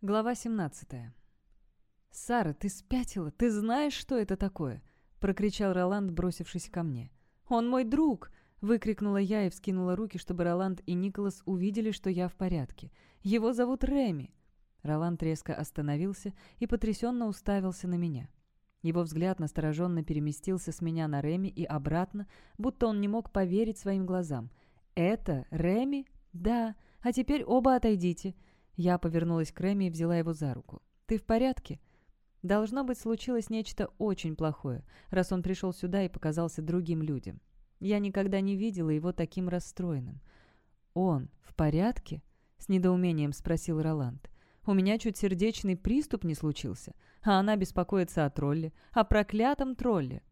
Глава 17. «Сара, ты спятила? Ты знаешь, что это такое?» — прокричал Роланд, бросившись ко мне. «Он мой друг!» — выкрикнула я и вскинула руки, чтобы Роланд и Николас увидели, что я в порядке. «Его зовут Реми!» Роланд резко остановился и потрясенно уставился на меня. Его взгляд настороженно переместился с меня на Реми и обратно, будто он не мог поверить своим глазам. «Это Реми? Да. А теперь оба отойдите!» Я повернулась к Рэми и взяла его за руку. «Ты в порядке?» Должно быть, случилось нечто очень плохое, раз он пришел сюда и показался другим людям. Я никогда не видела его таким расстроенным. «Он в порядке?» — с недоумением спросил Роланд. «У меня чуть сердечный приступ не случился, а она беспокоится о тролле, о проклятом тролле».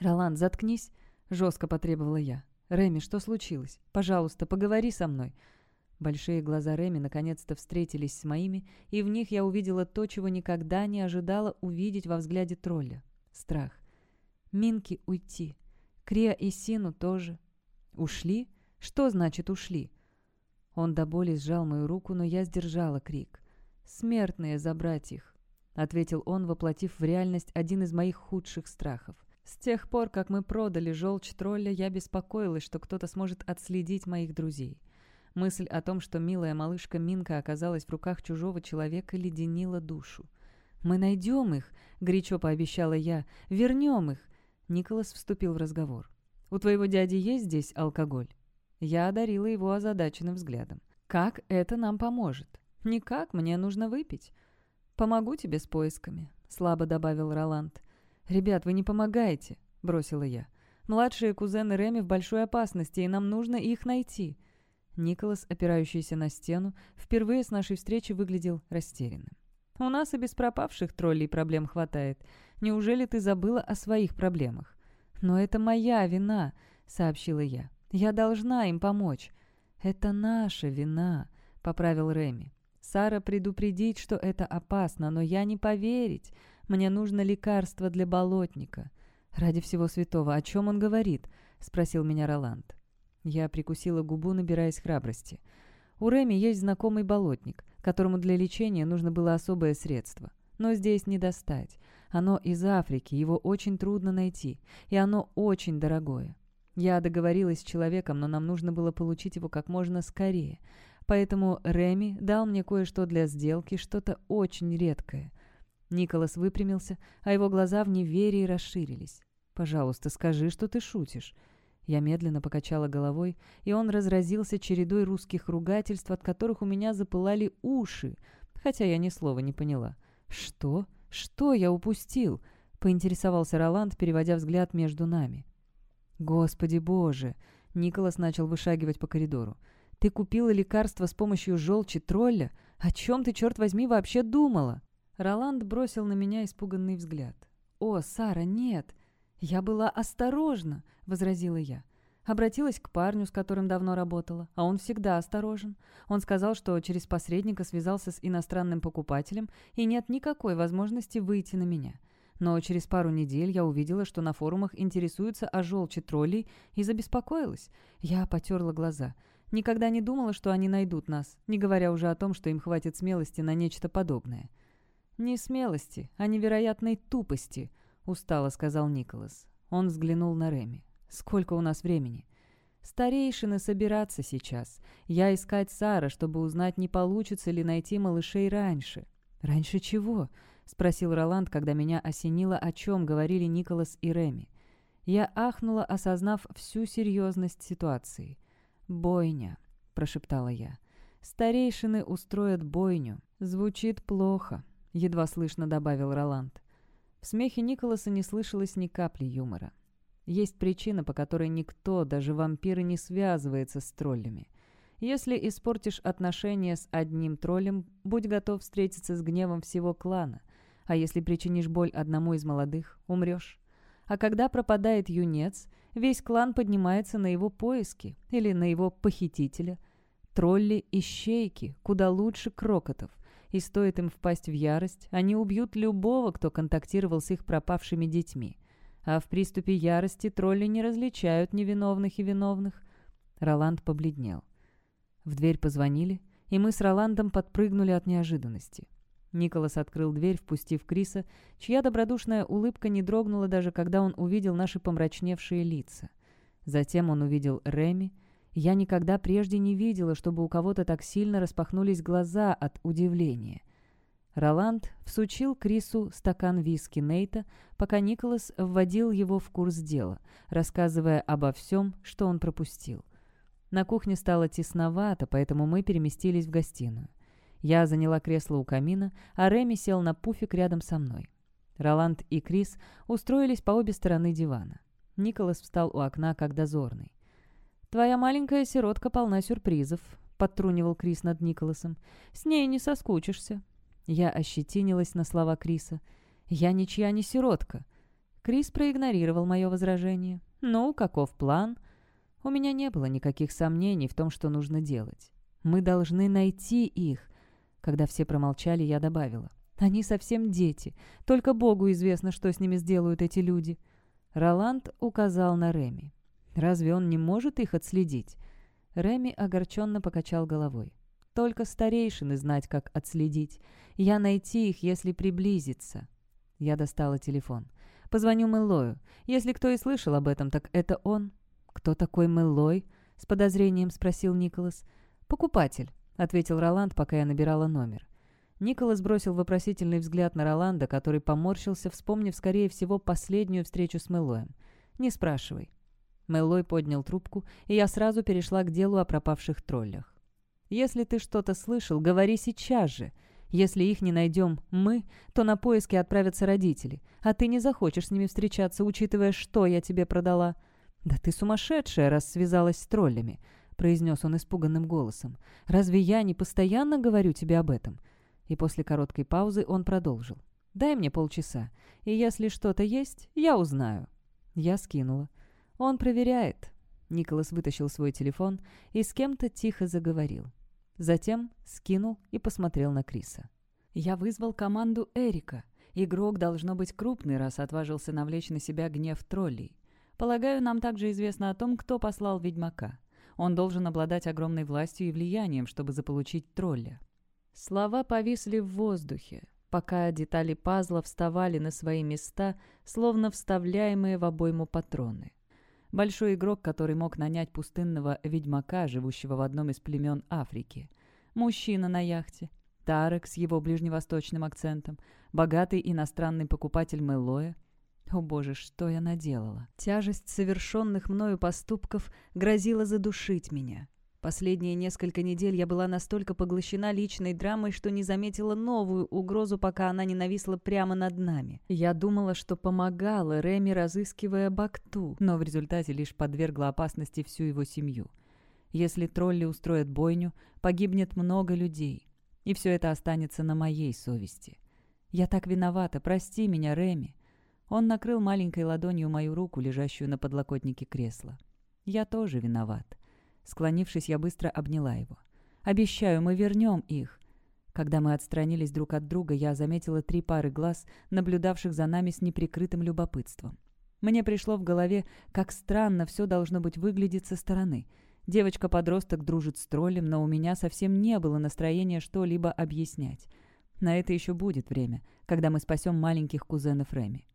«Роланд, заткнись!» — жестко потребовала я. «Реми, что случилось? Пожалуйста, поговори со мной. Большие глаза Реми наконец-то встретились с моими, и в них я увидела то, чего никогда не ожидала увидеть во взгляде тролля. Страх. Минки уйти. Крия и Сину тоже. Ушли? Что значит ушли? Он до боли сжал мою руку, но я сдержала крик. «Смертные забрать их», — ответил он, воплотив в реальность один из моих худших страхов. С тех пор, как мы продали желчь тролля, я беспокоилась, что кто-то сможет отследить моих друзей. Мысль о том, что милая малышка Минка оказалась в руках чужого человека, леденила душу. «Мы найдем их», — горячо пообещала я. «Вернем их». Николас вступил в разговор. «У твоего дяди есть здесь алкоголь?» Я одарила его озадаченным взглядом. «Как это нам поможет?» «Никак, мне нужно выпить». «Помогу тебе с поисками», — слабо добавил Роланд. «Ребят, вы не помогаете», — бросила я. «Младшие кузены Реми в большой опасности, и нам нужно их найти». Николас, опирающийся на стену, впервые с нашей встречи выглядел растерянным. «У нас и без пропавших троллей проблем хватает. Неужели ты забыла о своих проблемах?» «Но это моя вина», — сообщила я. «Я должна им помочь». «Это наша вина», — поправил Реми. «Сара предупредить, что это опасно, но я не поверить. Мне нужно лекарство для болотника». «Ради всего святого, о чем он говорит?» — спросил меня Роланд. Я прикусила губу, набираясь храбрости. У Реми есть знакомый болотник, которому для лечения нужно было особое средство. Но здесь не достать. Оно из Африки, его очень трудно найти, и оно очень дорогое. Я договорилась с человеком, но нам нужно было получить его как можно скорее. Поэтому Реми дал мне кое-что для сделки, что-то очень редкое. Николас выпрямился, а его глаза в неверии расширились. «Пожалуйста, скажи, что ты шутишь», я медленно покачала головой, и он разразился чередой русских ругательств, от которых у меня запылали уши, хотя я ни слова не поняла. «Что? Что я упустил?» — поинтересовался Роланд, переводя взгляд между нами. «Господи боже!» — Николас начал вышагивать по коридору. «Ты купила лекарство с помощью желчи тролля? О чем ты, черт возьми, вообще думала?» Роланд бросил на меня испуганный взгляд. «О, Сара, нет! «Я была осторожна», — возразила я. Обратилась к парню, с которым давно работала, а он всегда осторожен. Он сказал, что через посредника связался с иностранным покупателем и нет никакой возможности выйти на меня. Но через пару недель я увидела, что на форумах интересуются о желчи троллей и забеспокоилась. Я потерла глаза. Никогда не думала, что они найдут нас, не говоря уже о том, что им хватит смелости на нечто подобное. Не смелости, а невероятной тупости, устало сказал Николас. Он взглянул на Реми. «Сколько у нас времени?» «Старейшины собираться сейчас. Я искать Сара, чтобы узнать, не получится ли найти малышей раньше». «Раньше чего?» — спросил Роланд, когда меня осенило, о чем говорили Николас и Реми. Я ахнула, осознав всю серьезность ситуации. «Бойня», — прошептала я. «Старейшины устроят бойню. Звучит плохо», — едва слышно добавил Роланд. В смехе Николаса не слышалось ни капли юмора. Есть причина, по которой никто, даже вампиры, не связывается с троллями. Если испортишь отношения с одним троллем, будь готов встретиться с гневом всего клана. А если причинишь боль одному из молодых, умрешь. А когда пропадает юнец, весь клан поднимается на его поиски или на его похитителя. Тролли – ищейки, куда лучше крокотов и стоит им впасть в ярость, они убьют любого, кто контактировал с их пропавшими детьми. А в приступе ярости тролли не различают невиновных и виновных. Роланд побледнел. В дверь позвонили, и мы с Роландом подпрыгнули от неожиданности. Николас открыл дверь, впустив Криса, чья добродушная улыбка не дрогнула даже когда он увидел наши помрачневшие лица. Затем он увидел Реми. Я никогда прежде не видела, чтобы у кого-то так сильно распахнулись глаза от удивления. Роланд всучил Крису стакан виски Нейта, пока Николас вводил его в курс дела, рассказывая обо всем, что он пропустил. На кухне стало тесновато, поэтому мы переместились в гостиную. Я заняла кресло у камина, а Реми сел на пуфик рядом со мной. Роланд и Крис устроились по обе стороны дивана. Николас встал у окна, как дозорный. «Твоя маленькая сиротка полна сюрпризов», — подтрунивал Крис над Николасом. «С ней не соскучишься». Я ощетинилась на слова Криса. «Я ничья не сиротка». Крис проигнорировал мое возражение. «Ну, каков план?» У меня не было никаких сомнений в том, что нужно делать. Мы должны найти их. Когда все промолчали, я добавила. Они совсем дети. Только Богу известно, что с ними сделают эти люди. Роланд указал на Реми. Разве он не может их отследить? Реми огорченно покачал головой. Только старейшины знать, как отследить. Я найти их, если приблизиться. Я достала телефон. Позвоню Мэллою. Если кто и слышал об этом, так это он. «Кто такой Мэллой?» — с подозрением спросил Николас. «Покупатель», — ответил Роланд, пока я набирала номер. Николас бросил вопросительный взгляд на Роланда, который поморщился, вспомнив, скорее всего, последнюю встречу с Мэллоем. «Не спрашивай». Мэллой поднял трубку, и я сразу перешла к делу о пропавших троллях. «Если ты что-то слышал, говори сейчас же. Если их не найдем мы, то на поиски отправятся родители, а ты не захочешь с ними встречаться, учитывая, что я тебе продала». «Да ты сумасшедшая, раз связалась с троллями», — произнес он испуганным голосом. «Разве я не постоянно говорю тебе об этом?» И после короткой паузы он продолжил. «Дай мне полчаса, и если что-то есть, я узнаю». Я скинула. «Он проверяет». Николас вытащил свой телефон и с кем-то тихо заговорил. Затем скинул и посмотрел на Криса. «Я вызвал команду Эрика. Игрок должно быть крупный, раз отважился навлечь на себя гнев троллей. Полагаю, нам также известно о том, кто послал ведьмака. Он должен обладать огромной властью и влиянием, чтобы заполучить тролля. Слова повисли в воздухе, пока детали пазла вставали на свои места, словно вставляемые в обойму патроны. Большой игрок, который мог нанять пустынного ведьмака, живущего в одном из племен Африки. Мужчина на яхте. Тарек с его ближневосточным акцентом. Богатый иностранный покупатель Мэллоя — о боже, что я наделала? Тяжесть совершенных мною поступков грозила задушить меня. Последние несколько недель я была настолько поглощена личной драмой, что не заметила новую угрозу, пока она не нависла прямо над нами. Я думала, что помогала Реми, разыскивая Бакту, но в результате лишь подвергла опасности всю его семью. Если тролли устроят бойню, погибнет много людей. И все это останется на моей совести. Я так виновата, прости меня, Реми. Он накрыл маленькой ладонью мою руку, лежащую на подлокотнике кресла. «Я тоже виноват». Склонившись, я быстро обняла его. «Обещаю, мы вернем их». Когда мы отстранились друг от друга, я заметила три пары глаз, наблюдавших за нами с неприкрытым любопытством. Мне пришло в голове, как странно все должно быть выглядеть со стороны. Девочка-подросток дружит с троллем, но у меня совсем не было настроения что-либо объяснять. На это еще будет время, когда мы спасем маленьких кузенов Реми.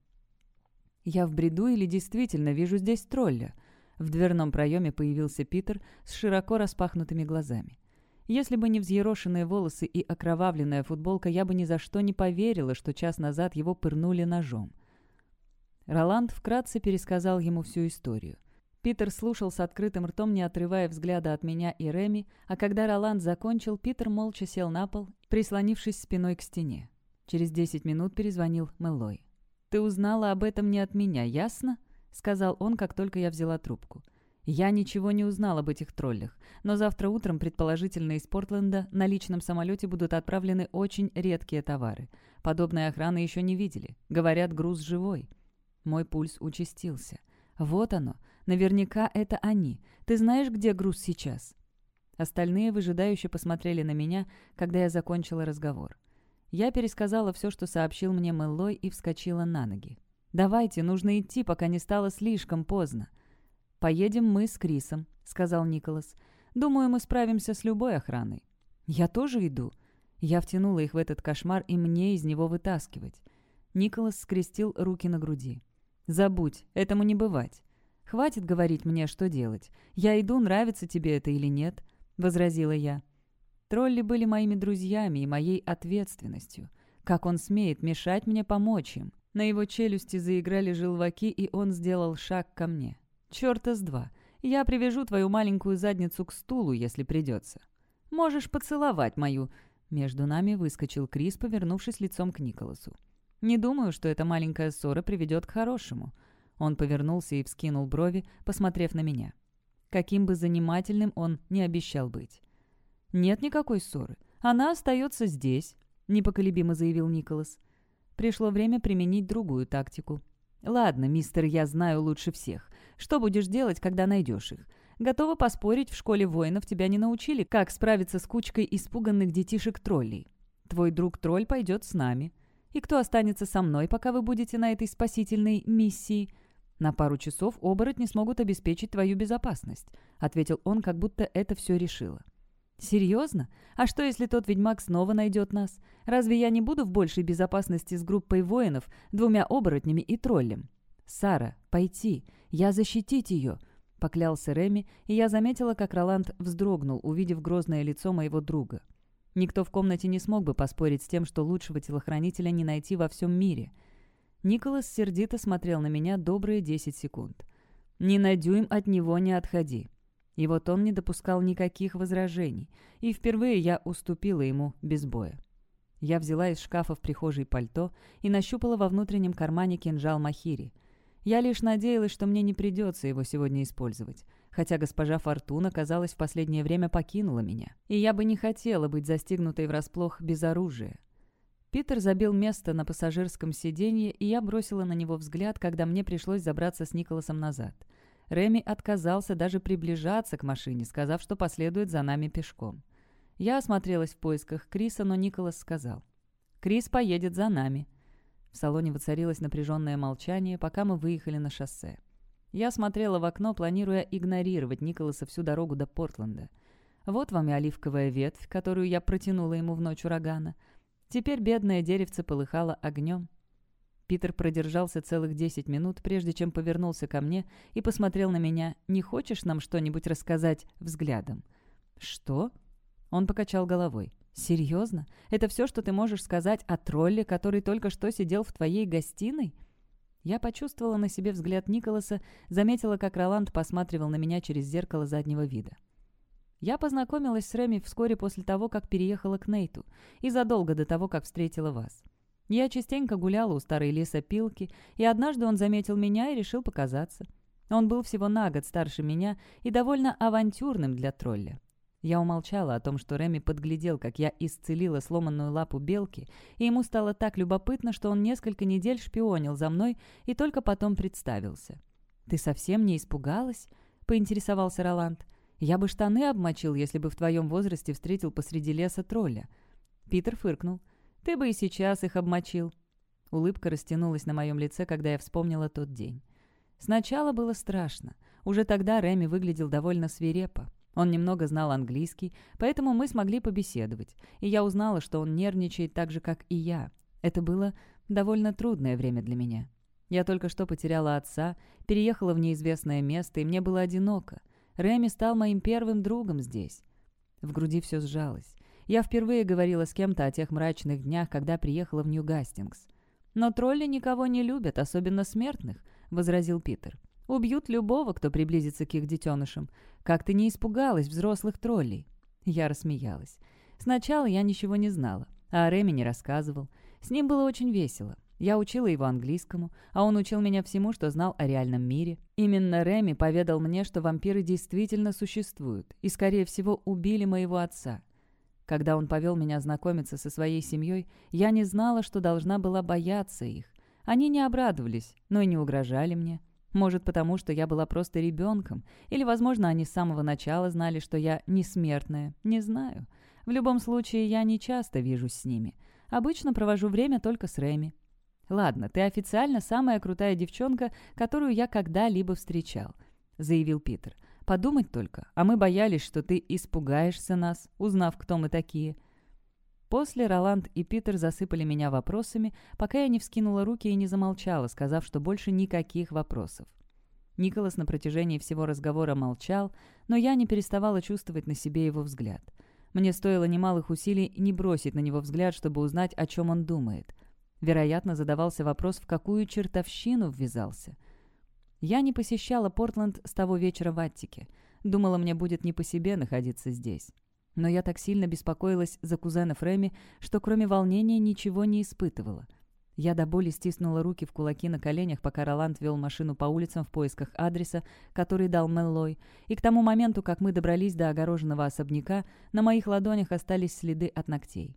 Я в бреду или действительно вижу здесь тролля? В дверном проеме появился Питер с широко распахнутыми глазами. Если бы не взъерошенные волосы и окровавленная футболка, я бы ни за что не поверила, что час назад его пырнули ножом. Роланд вкратце пересказал ему всю историю. Питер слушал с открытым ртом, не отрывая взгляда от меня и Реми, а когда Роланд закончил, Питер молча сел на пол, прислонившись спиной к стене. Через десять минут перезвонил Мэллой. «Ты узнала об этом не от меня, ясно?» — сказал он, как только я взяла трубку. «Я ничего не узнал об этих троллях, но завтра утром, предположительно, из Портленда на личном самолете будут отправлены очень редкие товары. Подобной охраны еще не видели. Говорят, груз живой». Мой пульс участился. «Вот оно. Наверняка это они. Ты знаешь, где груз сейчас?» Остальные выжидающе посмотрели на меня, когда я закончила разговор. Я пересказала все, что сообщил мне Мэллой, и вскочила на ноги. «Давайте, нужно идти, пока не стало слишком поздно». «Поедем мы с Крисом», — сказал Николас. «Думаю, мы справимся с любой охраной». «Я тоже иду». Я втянула их в этот кошмар, и мне из него вытаскивать. Николас скрестил руки на груди. «Забудь, этому не бывать. Хватит говорить мне, что делать. Я иду, нравится тебе это или нет», — возразила я. Тролли были моими друзьями и моей ответственностью. Как он смеет мешать мне помочь им? На его челюсти заиграли желваки, и он сделал шаг ко мне. «Чёрта с два. Я привяжу твою маленькую задницу к стулу, если придется. Можешь поцеловать мою...» Между нами выскочил Крис, повернувшись лицом к Николасу. «Не думаю, что эта маленькая ссора приведет к хорошему». Он повернулся и вскинул брови, посмотрев на меня. Каким бы занимательным он не обещал быть. «Нет никакой ссоры. Она остается здесь», — непоколебимо заявил Николас. Пришло время применить другую тактику. «Ладно, мистер, я знаю лучше всех. Что будешь делать, когда найдешь их? Готова поспорить, в школе воинов тебя не научили, как справиться с кучкой испуганных детишек-троллей. Твой друг-тролль пойдет с нами. И кто останется со мной, пока вы будете на этой спасительной миссии?» «На пару часов оборотни смогут обеспечить твою безопасность», — ответил он, как будто это все решило. «Серьезно? А что, если тот ведьмак снова найдет нас? Разве я не буду в большей безопасности с группой воинов, двумя оборотнями и троллем?» «Сара, пойти. Я защитить ее», — поклялся Реми, и я заметила, как Роланд вздрогнул, увидев грозное лицо моего друга. Никто в комнате не смог бы поспорить с тем, что лучшего телохранителя не найти во всем мире. Николас сердито смотрел на меня добрые десять секунд. «Ни на дюйм от него не отходи». И вот он не допускал никаких возражений, и впервые я уступила ему без боя. Я взяла из шкафа в прихожей пальто и нащупала во внутреннем кармане кинжал Махири. Я лишь надеялась, что мне не придется его сегодня использовать, хотя госпожа Фортуна, казалось, в последнее время покинула меня, и я бы не хотела быть застигнутой врасплох без оружия. Питер забил место на пассажирском сиденье, и я бросила на него взгляд, когда мне пришлось забраться с Николасом назад — Реми отказался даже приближаться к машине, сказав, что последует за нами пешком. Я осмотрелась в поисках Криса, но Николас сказал. «Крис поедет за нами». В салоне воцарилось напряженное молчание, пока мы выехали на шоссе. Я смотрела в окно, планируя игнорировать Николаса всю дорогу до Портленда. Вот вам и оливковая ветвь, которую я протянула ему в ночь урагана. Теперь бедное деревце полыхало огнем. Питер продержался целых десять минут, прежде чем повернулся ко мне и посмотрел на меня. «Не хочешь нам что-нибудь рассказать?» взглядом. «Что?» Он покачал головой. «Серьезно? Это все, что ты можешь сказать о тролле, который только что сидел в твоей гостиной?» Я почувствовала на себе взгляд Николаса, заметила, как Роланд посматривал на меня через зеркало заднего вида. Я познакомилась с Реми вскоре после того, как переехала к Нейту, и задолго до того, как встретила вас. Я частенько гуляла у старой лесопилки, и однажды он заметил меня и решил показаться. Он был всего на год старше меня и довольно авантюрным для тролля. Я умолчала о том, что Реми подглядел, как я исцелила сломанную лапу белки, и ему стало так любопытно, что он несколько недель шпионил за мной и только потом представился. «Ты совсем не испугалась?» — поинтересовался Роланд. «Я бы штаны обмочил, если бы в твоем возрасте встретил посреди леса тролля». Питер фыркнул. Ты бы и сейчас их обмочил». Улыбка растянулась на моем лице, когда я вспомнила тот день. Сначала было страшно. Уже тогда Реми выглядел довольно свирепо. Он немного знал английский, поэтому мы смогли побеседовать, и я узнала, что он нервничает так же, как и я. Это было довольно трудное время для меня. Я только что потеряла отца, переехала в неизвестное место, и мне было одиноко. Реми стал моим первым другом здесь. В груди все сжалось. Я впервые говорила с кем-то о тех мрачных днях, когда приехала в Нью-Гастингс. «Но тролли никого не любят, особенно смертных», — возразил Питер. «Убьют любого, кто приблизится к их детенышам. Как ты не испугалась взрослых троллей?» Я рассмеялась. Сначала я ничего не знала, а о Реме не рассказывал. С ним было очень весело. Я учила его английскому, а он учил меня всему, что знал о реальном мире. Именно Реми поведал мне, что вампиры действительно существуют и, скорее всего, убили моего отца. Когда он повел меня знакомиться со своей семьей, я не знала, что должна была бояться их. Они не обрадовались, но и не угрожали мне. Может, потому что я была просто ребенком, или, возможно, они с самого начала знали, что я не смертная, не знаю. В любом случае, я не часто вижусь с ними. Обычно провожу время только с Рэми. «Ладно, ты официально самая крутая девчонка, которую я когда-либо встречал», — заявил Питер. Подумать только, а мы боялись, что ты испугаешься нас, узнав, кто мы такие». После Роланд и Питер засыпали меня вопросами, пока я не вскинула руки и не замолчала, сказав, что больше никаких вопросов. Николас на протяжении всего разговора молчал, но я не переставала чувствовать на себе его взгляд. Мне стоило немалых усилий не бросить на него взгляд, чтобы узнать, о чем он думает. Вероятно, задавался вопрос, в какую чертовщину ввязался. Я не посещала Портленд с того вечера в Аттике. Думала, мне будет не по себе находиться здесь. Но я так сильно беспокоилась за кузена Фреми, что кроме волнения ничего не испытывала. Я до боли стиснула руки в кулаки на коленях, пока Роланд вел машину по улицам в поисках адреса, который дал Меллой, и к тому моменту, как мы добрались до огороженного особняка, на моих ладонях остались следы от ногтей.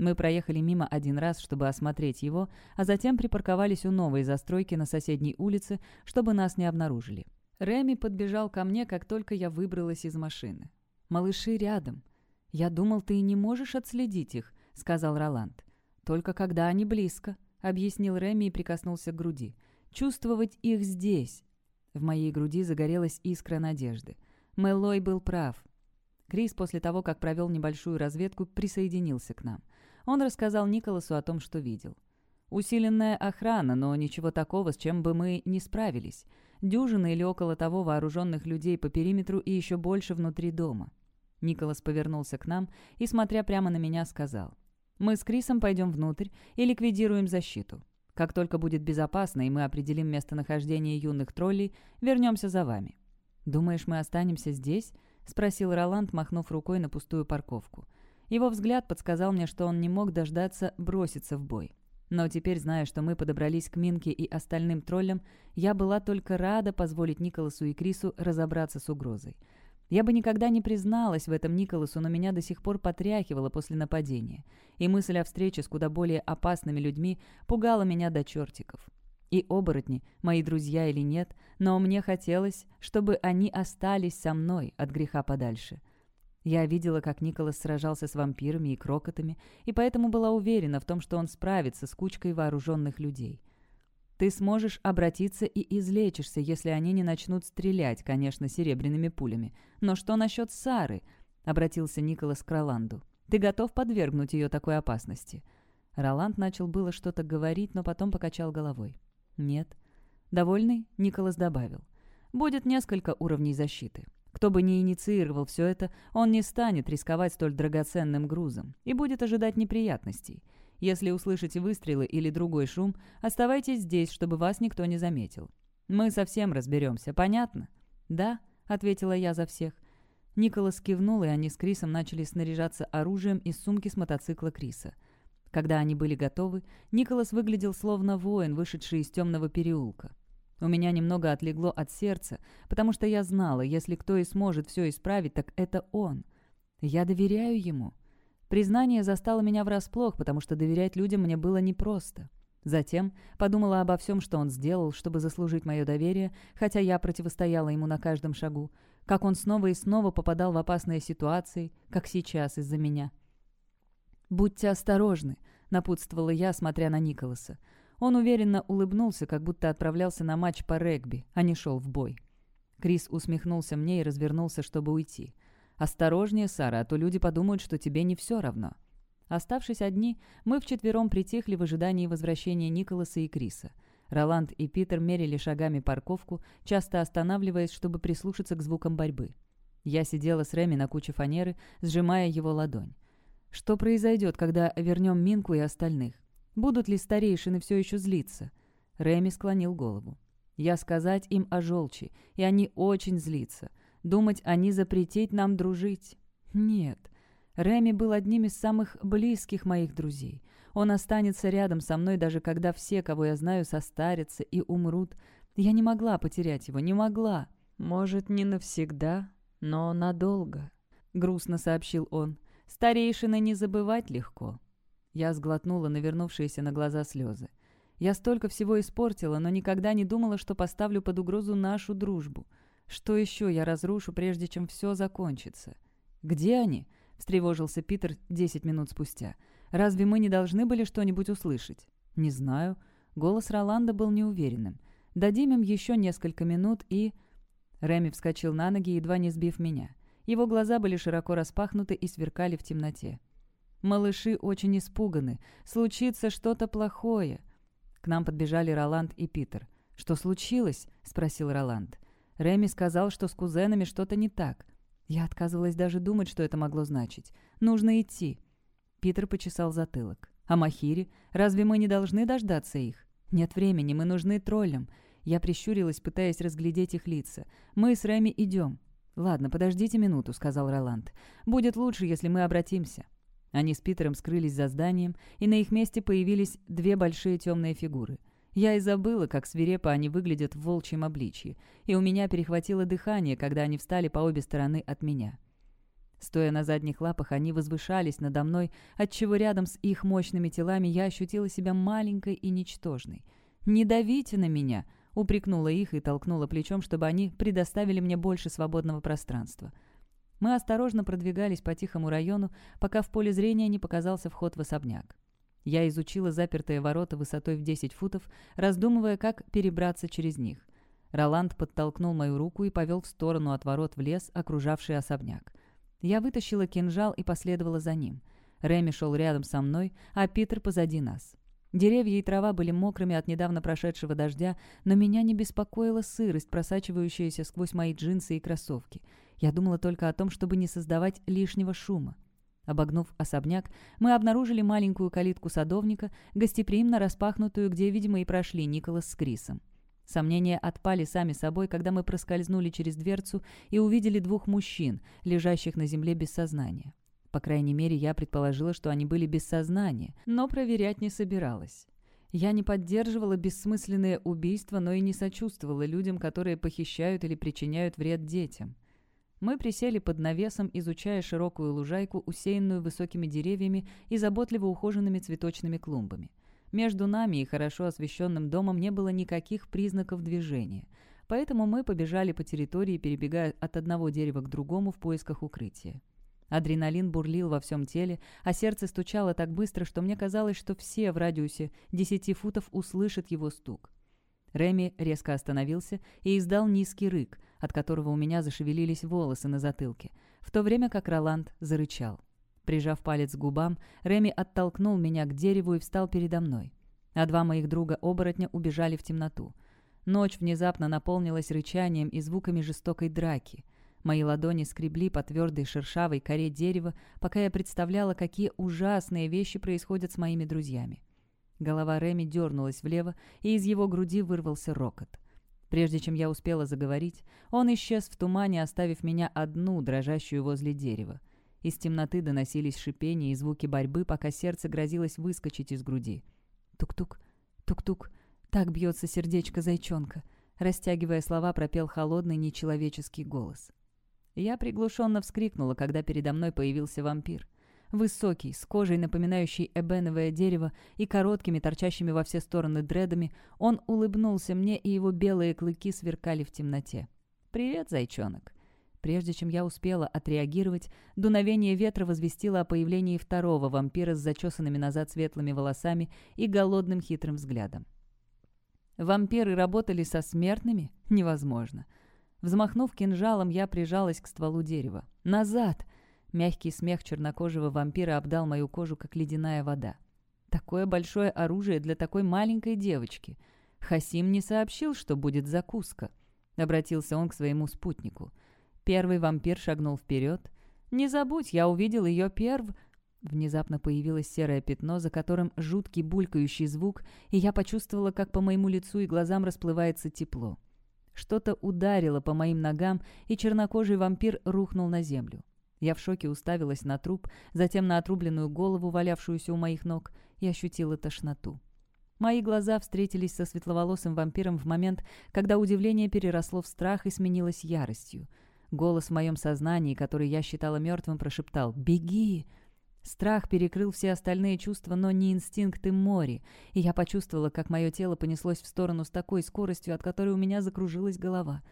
Мы проехали мимо один раз, чтобы осмотреть его, а затем припарковались у новой застройки на соседней улице, чтобы нас не обнаружили. Реми подбежал ко мне, как только я выбралась из машины. «Малыши рядом», «Я думал, ты не можешь отследить их», — сказал Роланд. «Только когда они близко», — объяснил Реми и прикоснулся к груди. «Чувствовать их здесь». В моей груди загорелась искра надежды. Мэллой был прав. Крис после того, как провел небольшую разведку, присоединился к нам. Он рассказал Николасу о том, что видел. Усиленная охрана, но ничего такого, с чем бы мы не справились. Дюжина или около того вооруженных людей по периметру и еще больше внутри дома. Николас повернулся к нам и, смотря прямо на меня, сказал. «Мы с Крисом пойдем внутрь и ликвидируем защиту. Как только будет безопасно и мы определим местонахождение юных троллей, вернемся за вами». «Думаешь, мы останемся здесь?» — спросил Роланд, махнув рукой на пустую парковку. Его взгляд подсказал мне, что он не мог дождаться броситься в бой. Но теперь, зная, что мы подобрались к Минке и остальным троллям, я была только рада позволить Николасу и Крису разобраться с угрозой. Я бы никогда не призналась в этом Николасу, но меня до сих пор потряхивало после нападения, и мысль о встрече с куда более опасными людьми пугала меня до чертиков. И оборотни, мои друзья или нет, но мне хотелось, чтобы они остались со мной от греха подальше. Я видела, как Николас сражался с вампирами и крокотами, и поэтому была уверена в том, что он справится с кучкой вооруженных людей. Ты сможешь обратиться и излечишься, если они не начнут стрелять, конечно, серебряными пулями. Но что насчет Сары?» — обратился Николас к Роланду. «Ты готов подвергнуть ее такой опасности?» Роланд начал было что-то говорить, но потом покачал головой. «Нет». Довольный, Николас добавил. «Будет несколько уровней защиты. Кто бы ни инициировал все это, он не станет рисковать столь драгоценным грузом и будет ожидать неприятностей. Если услышите выстрелы или другой шум, оставайтесь здесь, чтобы вас никто не заметил. Мы совсем разберемся, понятно?» «Да», — ответила я за всех. Николас кивнул, и они с Крисом начали снаряжаться оружием из сумки с мотоцикла Криса. Когда они были готовы, Николас выглядел словно воин, вышедший из темного переулка. У меня немного отлегло от сердца, потому что я знала, если кто и сможет все исправить, так это он. Я доверяю ему. Признание застало меня врасплох, потому что доверять людям мне было непросто. Затем подумала обо всем, что он сделал, чтобы заслужить мое доверие, хотя я противостояла ему на каждом шагу, как он снова и снова попадал в опасные ситуации, как сейчас из-за меня. «Будьте осторожны», — напутствовала я, смотря на Николаса. Он уверенно улыбнулся, как будто отправлялся на матч по регби, а не шел в бой. Крис усмехнулся мне и развернулся, чтобы уйти. «Осторожнее, Сара, а то люди подумают, что тебе не все равно». Оставшись одни, мы вчетвером притихли в ожидании возвращения Николаса и Криса. Роланд и Питер мерили шагами парковку, часто останавливаясь, чтобы прислушаться к звукам борьбы. Я сидела с Реми на куче фанеры, сжимая его ладонь. Что произойдет, когда вернем Минку и остальных? Будут ли старейшины все еще злиться? Реми склонил голову. Я сказать им о желчи, и они очень злятся. Думать, они запретить нам дружить? Нет. Реми был одним из самых близких моих друзей. Он останется рядом со мной, даже когда все, кого я знаю, состарятся и умрут. Я не могла потерять его, не могла. Может, не навсегда, но надолго. Грустно сообщил он. Старейшины не забывать легко. Я сглотнула навернувшиеся на глаза слезы. Я столько всего испортила, но никогда не думала, что поставлю под угрозу нашу дружбу. Что еще я разрушу, прежде чем все закончится? Где они?» — встревожился Питер десять минут спустя. «Разве мы не должны были что-нибудь услышать?» «Не знаю». Голос Роланда был неуверенным. «Дадим им еще несколько минут и...» Реми вскочил на ноги, едва не сбив меня. Его глаза были широко распахнуты и сверкали в темноте. «Малыши очень испуганы. Случится что-то плохое». К нам подбежали Роланд и Питер. «Что случилось?» — спросил Роланд. Реми сказал, что с кузенами что-то не так. Я отказывалась даже думать, что это могло значить. Нужно идти. Питер почесал затылок. «А Махири? Разве мы не должны дождаться их? Нет времени, мы нужны троллям». Я прищурилась, пытаясь разглядеть их лица. «Мы с Рэми идем». «Ладно, подождите минуту», — сказал Роланд. «Будет лучше, если мы обратимся». Они с Питером скрылись за зданием, и на их месте появились две большие темные фигуры. Я и забыла, как свирепо они выглядят в волчьем обличье, и у меня перехватило дыхание, когда они встали по обе стороны от меня. Стоя на задних лапах, они возвышались надо мной, отчего рядом с их мощными телами я ощутила себя маленькой и ничтожной. «Не давите на меня!» — упрекнула их и толкнула плечом, чтобы они предоставили мне больше свободного пространства. Мы осторожно продвигались по тихому району, пока в поле зрения не показался вход в особняк. Я изучила запертые ворота высотой в 10 футов, раздумывая, как перебраться через них. Роланд подтолкнул мою руку и повел в сторону от ворот в лес, окружавший особняк. Я вытащила кинжал и последовала за ним. Реми шел рядом со мной, а Питер позади нас. Деревья и трава были мокрыми от недавно прошедшего дождя, но меня не беспокоила сырость, просачивающаяся сквозь мои джинсы и кроссовки. Я думала только о том, чтобы не создавать лишнего шума. Обогнув особняк, мы обнаружили маленькую калитку садовника, гостеприимно распахнутую, где, видимо, и прошли Николас с Крисом. Сомнения отпали сами собой, когда мы проскользнули через дверцу и увидели двух мужчин, лежащих на земле без сознания. По крайней мере, я предположила, что они были без сознания, но проверять не собиралась. Я не поддерживала бессмысленные убийства, но и не сочувствовала людям, которые похищают или причиняют вред детям. Мы присели под навесом, изучая широкую лужайку, усеянную высокими деревьями и заботливо ухоженными цветочными клумбами. Между нами и хорошо освещенным домом не было никаких признаков движения, поэтому мы побежали по территории, перебегая от одного дерева к другому в поисках укрытия. Адреналин бурлил во всем теле, а сердце стучало так быстро, что мне казалось, что все в радиусе 10 футов услышат его стук. Реми резко остановился и издал низкий рык, от которого у меня зашевелились волосы на затылке, в то время как Роланд зарычал. Прижав палец к губам, Реми оттолкнул меня к дереву и встал передо мной. А два моих друга-оборотня убежали в темноту. Ночь внезапно наполнилась рычанием и звуками жестокой драки. Мои ладони скребли по твердой шершавой коре дерева, пока я представляла, какие ужасные вещи происходят с моими друзьями. Голова Реми дернулась влево, и из его груди вырвался рокот. Прежде чем я успела заговорить, он исчез в тумане, оставив меня одну, дрожащую возле дерева. Из темноты доносились шипения и звуки борьбы, пока сердце грозилось выскочить из груди. Тук-тук, тук-тук, так бьется сердечко зайчонка. Растягивая слова, пропел холодный нечеловеческий голос. Я приглушенно вскрикнула, когда передо мной появился вампир. Высокий, с кожей, напоминающей эбеновое дерево, и короткими, торчащими во все стороны дредами, он улыбнулся мне, и его белые клыки сверкали в темноте. «Привет, зайчонок!» Прежде чем я успела отреагировать, дуновение ветра возвестило о появлении второго вампира с зачесанными назад светлыми волосами и голодным хитрым взглядом. Вампиры работали со смертными? Невозможно. Взмахнув кинжалом, я прижалась к стволу дерева. «Назад!» Мягкий смех чернокожего вампира обдал мою кожу, как ледяная вода. Такое большое оружие для такой маленькой девочки. Хасим не сообщил, что будет закуска. Обратился он к своему спутнику. Первый вампир шагнул вперед. «Не забудь, я увидел ее перв...» Внезапно появилось серое пятно, за которым жуткий булькающий звук, и я почувствовала, как по моему лицу и глазам расплывается тепло. Что-то ударило по моим ногам, и чернокожий вампир рухнул на землю. Я в шоке уставилась на труп, затем на отрубленную голову, валявшуюся у моих ног, и ощутила тошноту. Мои глаза встретились со светловолосым вампиром в момент, когда удивление переросло в страх и сменилось яростью — Голос в моем сознании, который я считала мертвым, прошептал «Беги!». Страх перекрыл все остальные чувства, но не инстинкты мори, и я почувствовала, как мое тело понеслось в сторону с такой скоростью, от которой у меня закружилась голова.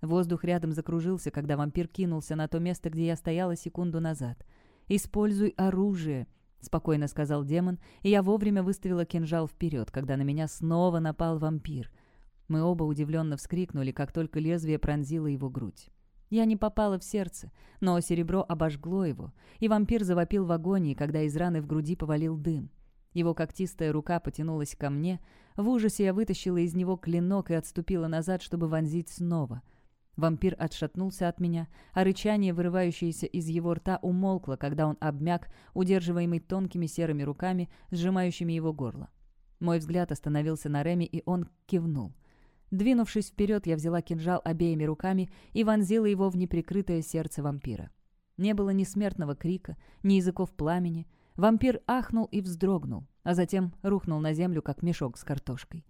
Воздух рядом закружился, когда вампир кинулся на то место, где я стояла секунду назад. «Используй оружие!» — спокойно сказал демон, и я вовремя выставила кинжал вперед, когда на меня снова напал вампир. Мы оба удивленно вскрикнули, как только лезвие пронзило его грудь. Я не попала в сердце, но серебро обожгло его, и вампир завопил в агонии, когда из раны в груди повалил дым. Его когтистая рука потянулась ко мне. В ужасе я вытащила из него клинок и отступила назад, чтобы вонзить снова. Вампир отшатнулся от меня, а рычание, вырывающееся из его рта, умолкло, когда он обмяк, удерживаемый тонкими серыми руками, сжимающими его горло. Мой взгляд остановился на Реми, и он кивнул. Двинувшись вперед, я взяла кинжал обеими руками и вонзила его в неприкрытое сердце вампира. Не было ни смертного крика, ни языков пламени. Вампир ахнул и вздрогнул, а затем рухнул на землю, как мешок с картошкой.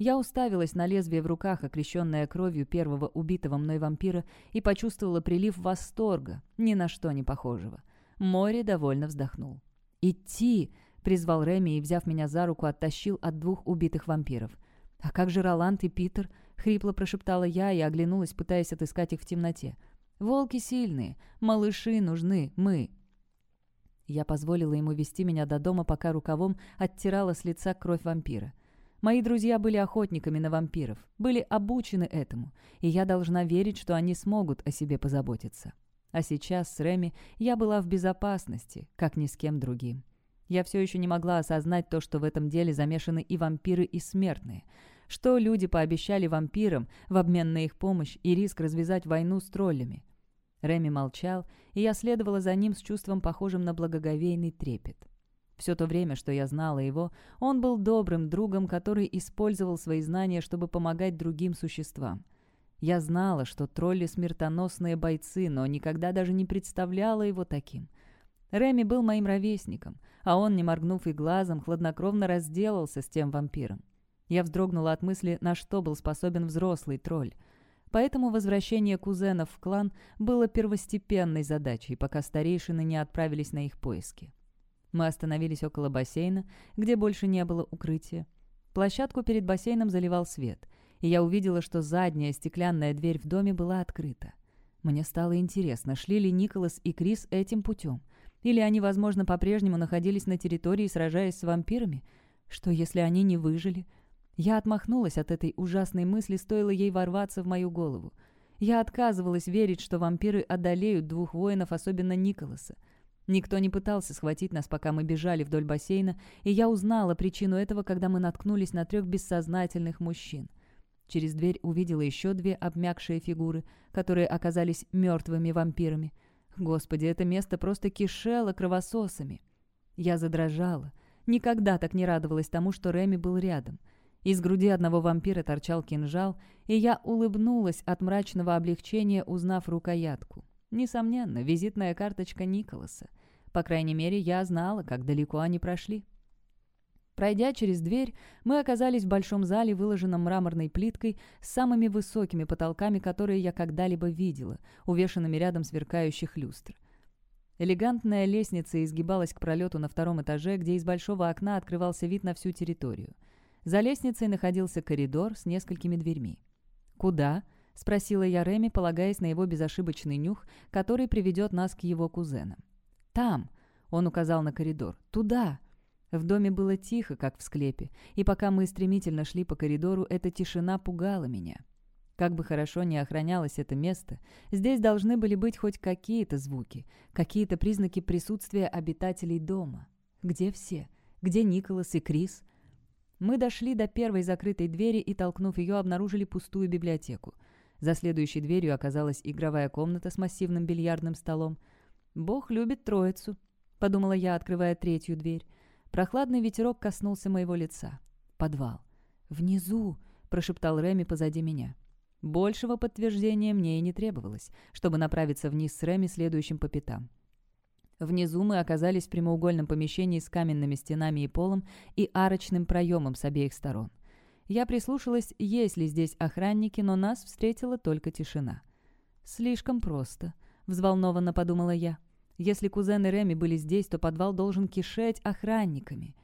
Я уставилась на лезвие в руках, окрещенное кровью первого убитого мной вампира, и почувствовала прилив восторга, ни на что не похожего. Море довольно вздохнул. «Идти!» — призвал Реми и, взяв меня за руку, оттащил от двух убитых вампиров. «А как же Роланд и Питер?» — хрипло прошептала я и оглянулась, пытаясь отыскать их в темноте. «Волки сильные, малыши нужны, мы». Я позволила ему вести меня до дома, пока рукавом оттирала с лица кровь вампира. Мои друзья были охотниками на вампиров, были обучены этому, и я должна верить, что они смогут о себе позаботиться. А сейчас с Реми я была в безопасности, как ни с кем другим. Я все еще не могла осознать то, что в этом деле замешаны и вампиры, и смертные. Что люди пообещали вампирам в обмен на их помощь и риск развязать войну с троллями. Реми молчал, и я следовала за ним с чувством, похожим на благоговейный трепет. Все то время, что я знала его, он был добрым другом, который использовал свои знания, чтобы помогать другим существам. Я знала, что тролли — смертоносные бойцы, но никогда даже не представляла его таким. Реми был моим ровесником, а он, не моргнув и глазом, хладнокровно разделался с тем вампиром. Я вздрогнула от мысли, на что был способен взрослый тролль. Поэтому возвращение кузенов в клан было первостепенной задачей, пока старейшины не отправились на их поиски. Мы остановились около бассейна, где больше не было укрытия. Площадку перед бассейном заливал свет, и я увидела, что задняя стеклянная дверь в доме была открыта. Мне стало интересно, шли ли Николас и Крис этим путем. Или они, возможно, по-прежнему находились на территории, сражаясь с вампирами? Что, если они не выжили? Я отмахнулась от этой ужасной мысли, стоило ей ворваться в мою голову. Я отказывалась верить, что вампиры одолеют двух воинов, особенно Николаса. Никто не пытался схватить нас, пока мы бежали вдоль бассейна, и я узнала причину этого, когда мы наткнулись на трех бессознательных мужчин. Через дверь увидела еще две обмякшие фигуры, которые оказались мертвыми вампирами — Господи, это место просто кишело кровососами. Я задрожала. Никогда так не радовалась тому, что Реми был рядом. Из груди одного вампира торчал кинжал, и я улыбнулась от мрачного облегчения, узнав рукоятку. Несомненно, визитная карточка Николаса. По крайней мере, я знала, как далеко они прошли. Пройдя через дверь, мы оказались в большом зале, выложенном мраморной плиткой с самыми высокими потолками, которые я когда-либо видела, увешанными рядом сверкающих люстр. Элегантная лестница изгибалась к пролету на втором этаже, где из большого окна открывался вид на всю территорию. За лестницей находился коридор с несколькими дверьми. «Куда?» — спросила я Реми, полагаясь на его безошибочный нюх, который приведет нас к его кузенам. «Там!» — он указал на коридор. «Туда!» В доме было тихо, как в склепе, и пока мы стремительно шли по коридору, эта тишина пугала меня. Как бы хорошо ни охранялось это место, здесь должны были быть хоть какие-то звуки, какие-то признаки присутствия обитателей дома. Где все? Где Николас и Крис? Мы дошли до первой закрытой двери и, толкнув ее, обнаружили пустую библиотеку. За следующей дверью оказалась игровая комната с массивным бильярдным столом. «Бог любит троицу», — подумала я, открывая третью дверь. Прохладный ветерок коснулся моего лица. Подвал. «Внизу!» — прошептал Реми позади меня. Большего подтверждения мне и не требовалось, чтобы направиться вниз с Реми, следующим по пятам. Внизу мы оказались в прямоугольном помещении с каменными стенами и полом и арочным проемом с обеих сторон. Я прислушалась, есть ли здесь охранники, но нас встретила только тишина. «Слишком просто», — взволнованно подумала я. Если кузены Реми были здесь, то подвал должен кишеть охранниками.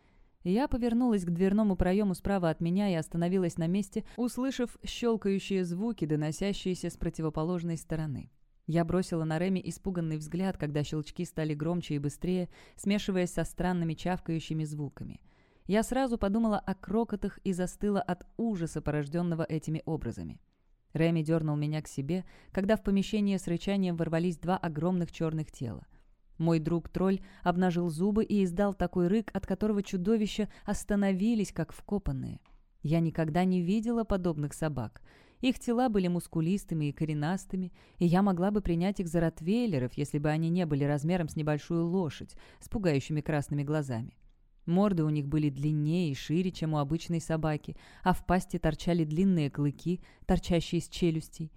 Я повернулась к дверному проему справа от меня и остановилась на месте, услышав щелкающие звуки, доносящиеся с противоположной стороны. Я бросила на Реми испуганный взгляд, когда щелчки стали громче и быстрее, смешиваясь со странными чавкающими звуками. Я сразу подумала о крокотах и застыла от ужаса, порожденного этими образами. Реми дернул меня к себе, когда в помещение с рычанием ворвались два огромных черных тела. Мой друг-тролль обнажил зубы и издал такой рык, от которого чудовища остановились, как вкопанные. Я никогда не видела подобных собак. Их тела были мускулистыми и коренастыми, и я могла бы принять их за ротвейлеров, если бы они не были размером с небольшую лошадь, с пугающими красными глазами. Морды у них были длиннее и шире, чем у обычной собаки, а в пасти торчали длинные клыки, торчащие из челюстей.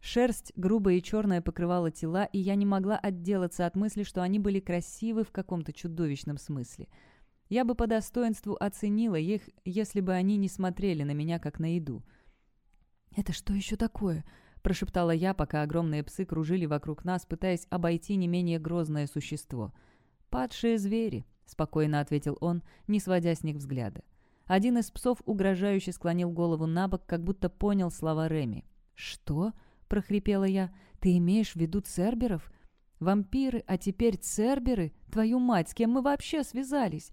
Шерсть грубая и черная покрывала тела, и я не могла отделаться от мысли, что они были красивы в каком-то чудовищном смысле. Я бы по достоинству оценила их, если бы они не смотрели на меня, как на еду. «Это что еще такое?» – прошептала я, пока огромные псы кружили вокруг нас, пытаясь обойти не менее грозное существо. «Падшие звери», — спокойно ответил он, не сводя с них взгляда. Один из псов угрожающе склонил голову на бок, как будто понял слова Реми. «Что?» — прохрипела я. «Ты имеешь в виду церберов? Вампиры, а теперь церберы? Твою мать, с кем мы вообще связались?»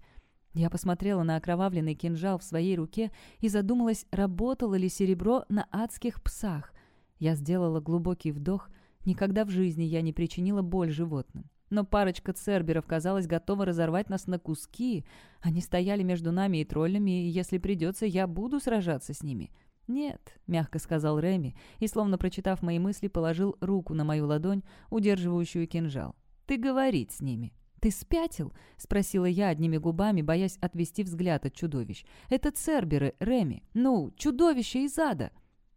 Я посмотрела на окровавленный кинжал в своей руке и задумалась, работало ли серебро на адских псах. Я сделала глубокий вдох. Никогда в жизни я не причинила боль животным. Но парочка церберов, казалось, готова разорвать нас на куски. Они стояли между нами и троллями, и если придется, я буду сражаться с ними. «Нет», — мягко сказал Реми, и, словно прочитав мои мысли, положил руку на мою ладонь, удерживающую кинжал. «Ты говорить с ними». «Ты спятил?» — спросила я одними губами, боясь отвести взгляд от чудовищ. «Это церберы, Реми. Ну, чудовище из ада!»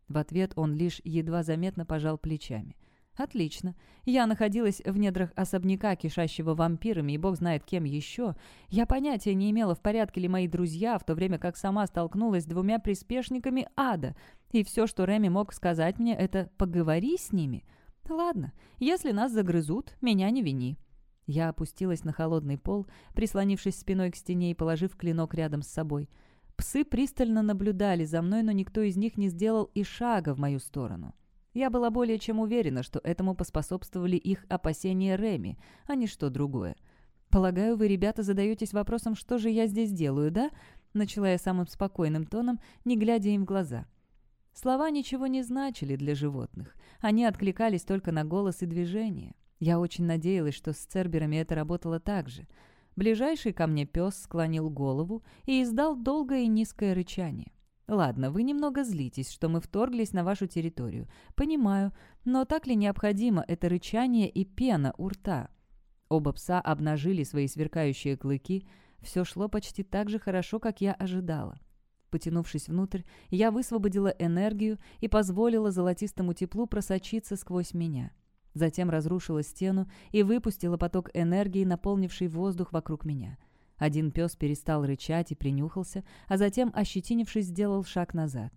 В ответ он лишь едва заметно пожал плечами. Отлично. Я находилась в недрах особняка, кишащего вампирами, и бог знает кем еще. Я понятия не имела, в порядке ли мои друзья, в то время как сама столкнулась с двумя приспешниками ада. И все, что Реми мог сказать мне, это «поговори с ними». Ладно, если нас загрызут, меня не вини. Я опустилась на холодный пол, прислонившись спиной к стене и положив клинок рядом с собой. Псы пристально наблюдали за мной, но никто из них не сделал и шага в мою сторону. Я была более чем уверена, что этому поспособствовали их опасения Реми, а не что другое. «Полагаю, вы, ребята, задаетесь вопросом, что же я здесь делаю, да?» Начала я самым спокойным тоном, не глядя им в глаза. Слова ничего не значили для животных. Они откликались только на голос и движение. Я очень надеялась, что с церберами это работало так же. Ближайший ко мне пес склонил голову и издал долгое и низкое рычание. Ладно, вы немного злитесь, что мы вторглись на вашу территорию. Понимаю, но так ли необходимо это рычание и пена у рта? Оба пса обнажили свои сверкающие клыки. Все шло почти так же хорошо, как я ожидала. Потянувшись внутрь, я высвободила энергию и позволила золотистому теплу просочиться сквозь меня. Затем разрушила стену и выпустила поток энергии, наполнивший воздух вокруг меня — один пес перестал рычать и принюхался, а затем, ощетинившись, сделал шаг назад.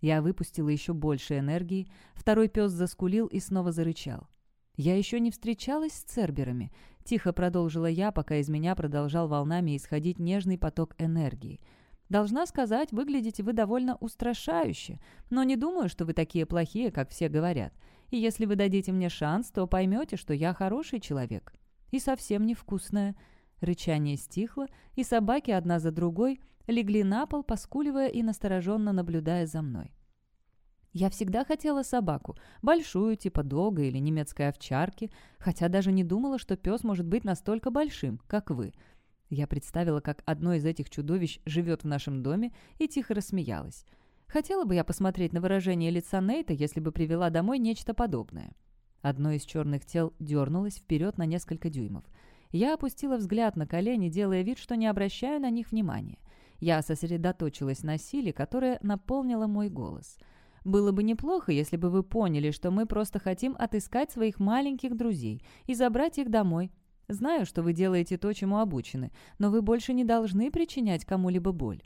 Я выпустила еще больше энергии, второй пес заскулил и снова зарычал. «Я еще не встречалась с церберами», — тихо продолжила я, пока из меня продолжал волнами исходить нежный поток энергии. «Должна сказать, выглядите вы довольно устрашающе, но не думаю, что вы такие плохие, как все говорят. И если вы дадите мне шанс, то поймете, что я хороший человек. И совсем невкусная». Рычание стихло, и собаки одна за другой легли на пол, поскуливая и настороженно наблюдая за мной. Я всегда хотела собаку, большую, типа дога или немецкой овчарки, хотя даже не думала, что пес может быть настолько большим, как вы. Я представила, как одно из этих чудовищ живет в нашем доме, и тихо рассмеялась. Хотела бы я посмотреть на выражение лица Нейта, если бы привела домой нечто подобное. Одно из черных тел дернулось вперед на несколько дюймов. Я опустила взгляд на колени, делая вид, что не обращаю на них внимания. Я сосредоточилась на силе, которая наполнила мой голос. Было бы неплохо, если бы вы поняли, что мы просто хотим отыскать своих маленьких друзей и забрать их домой. Знаю, что вы делаете то, чему обучены, но вы больше не должны причинять кому-либо боль».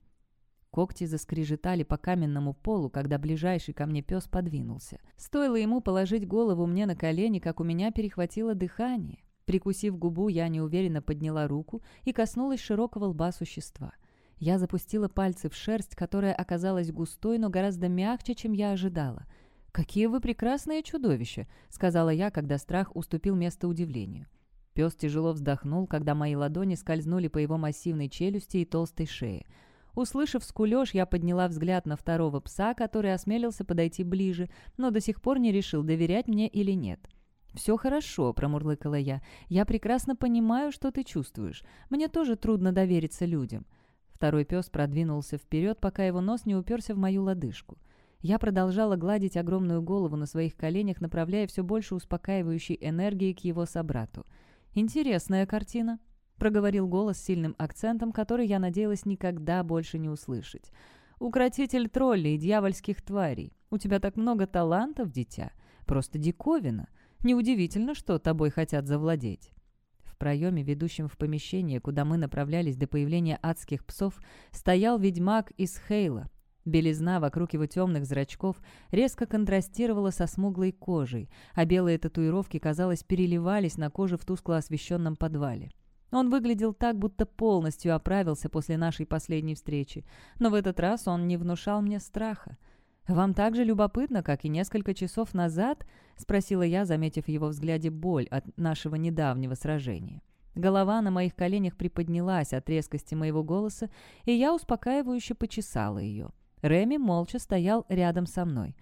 Когти заскрежетали по каменному полу, когда ближайший ко мне пес подвинулся. Стоило ему положить голову мне на колени, как у меня перехватило дыхание. Прикусив губу, я неуверенно подняла руку и коснулась широкого лба существа. Я запустила пальцы в шерсть, которая оказалась густой, но гораздо мягче, чем я ожидала. «Какие вы прекрасные чудовища!» — сказала я, когда страх уступил место удивлению. Пес тяжело вздохнул, когда мои ладони скользнули по его массивной челюсти и толстой шее. Услышав скулёж, я подняла взгляд на второго пса, который осмелился подойти ближе, но до сих пор не решил, доверять мне или нет. «Все хорошо», — промурлыкала я. «Я прекрасно понимаю, что ты чувствуешь. Мне тоже трудно довериться людям». Второй пес продвинулся вперед, пока его нос не уперся в мою лодыжку. Я продолжала гладить огромную голову на своих коленях, направляя все больше успокаивающей энергии к его собрату. «Интересная картина», — проговорил голос с сильным акцентом, который я надеялась никогда больше не услышать. «Укротитель троллей и дьявольских тварей. У тебя так много талантов, дитя. Просто диковина. Неудивительно, что тобой хотят завладеть» проеме, ведущем в помещение, куда мы направлялись до появления адских псов, стоял ведьмак из Хейла. Белизна вокруг его темных зрачков резко контрастировала со смуглой кожей, а белые татуировки, казалось, переливались на коже в тускло освещенном подвале. Он выглядел так, будто полностью оправился после нашей последней встречи, но в этот раз он не внушал мне страха. «Вам так же любопытно, как и несколько часов назад?» — спросила я, заметив в его взгляде боль от нашего недавнего сражения. Голова на моих коленях приподнялась от резкости моего голоса, и я успокаивающе почесала ее. Реми молча стоял рядом со мной.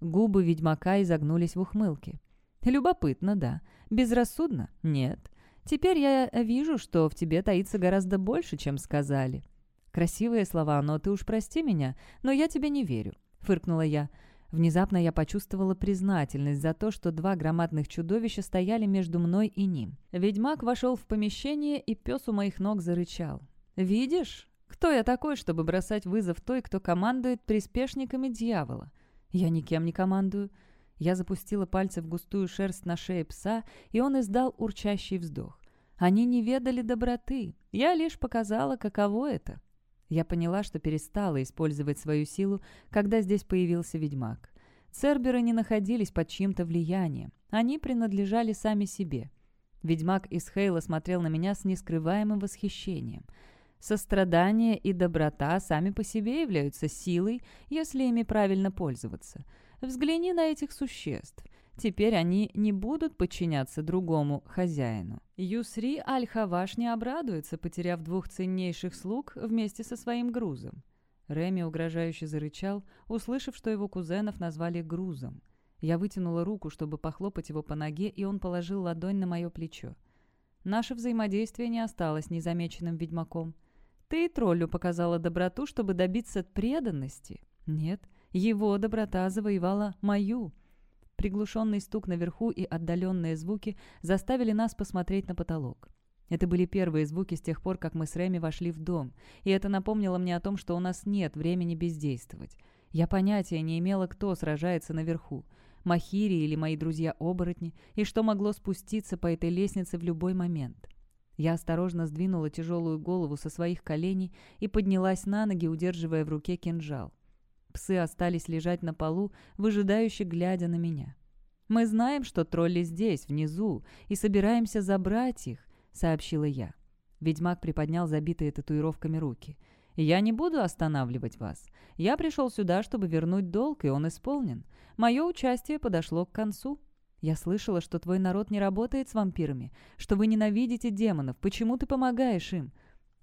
Губы ведьмака изогнулись в ухмылке. «Любопытно, да. Безрассудно? Нет. Теперь я вижу, что в тебе таится гораздо больше, чем сказали. Красивые слова, но ты уж прости меня, но я тебе не верю фыркнула я. Внезапно я почувствовала признательность за то, что два громадных чудовища стояли между мной и ним. Ведьмак вошел в помещение, и пес у моих ног зарычал. «Видишь? Кто я такой, чтобы бросать вызов той, кто командует приспешниками дьявола? Я никем не командую». Я запустила пальцы в густую шерсть на шее пса, и он издал урчащий вздох. Они не ведали доброты. Я лишь показала, каково это я поняла, что перестала использовать свою силу, когда здесь появился ведьмак. Церберы не находились под чьим-то влиянием. Они принадлежали сами себе. Ведьмак из Хейла смотрел на меня с нескрываемым восхищением. Сострадание и доброта сами по себе являются силой, если ими правильно пользоваться. Взгляни на этих существ. Теперь они не будут подчиняться другому хозяину. Юсри Аль-Хаваш не обрадуется, потеряв двух ценнейших слуг вместе со своим грузом. Реми угрожающе зарычал, услышав, что его кузенов назвали грузом. Я вытянула руку, чтобы похлопать его по ноге, и он положил ладонь на мое плечо. Наше взаимодействие не осталось незамеченным ведьмаком. Ты и троллю показала доброту, чтобы добиться преданности. Нет, его доброта завоевала мою. Приглушенный стук наверху и отдаленные звуки заставили нас посмотреть на потолок. Это были первые звуки с тех пор, как мы с Реми вошли в дом, и это напомнило мне о том, что у нас нет времени бездействовать. Я понятия не имела, кто сражается наверху. Махири или мои друзья-оборотни, и что могло спуститься по этой лестнице в любой момент. Я осторожно сдвинула тяжелую голову со своих коленей и поднялась на ноги, удерживая в руке кинжал. Псы остались лежать на полу, выжидающе глядя на меня. «Мы знаем, что тролли здесь, внизу, и собираемся забрать их», — сообщила я. Ведьмак приподнял забитые татуировками руки. «Я не буду останавливать вас. Я пришел сюда, чтобы вернуть долг, и он исполнен. Мое участие подошло к концу. Я слышала, что твой народ не работает с вампирами, что вы ненавидите демонов. Почему ты помогаешь им?»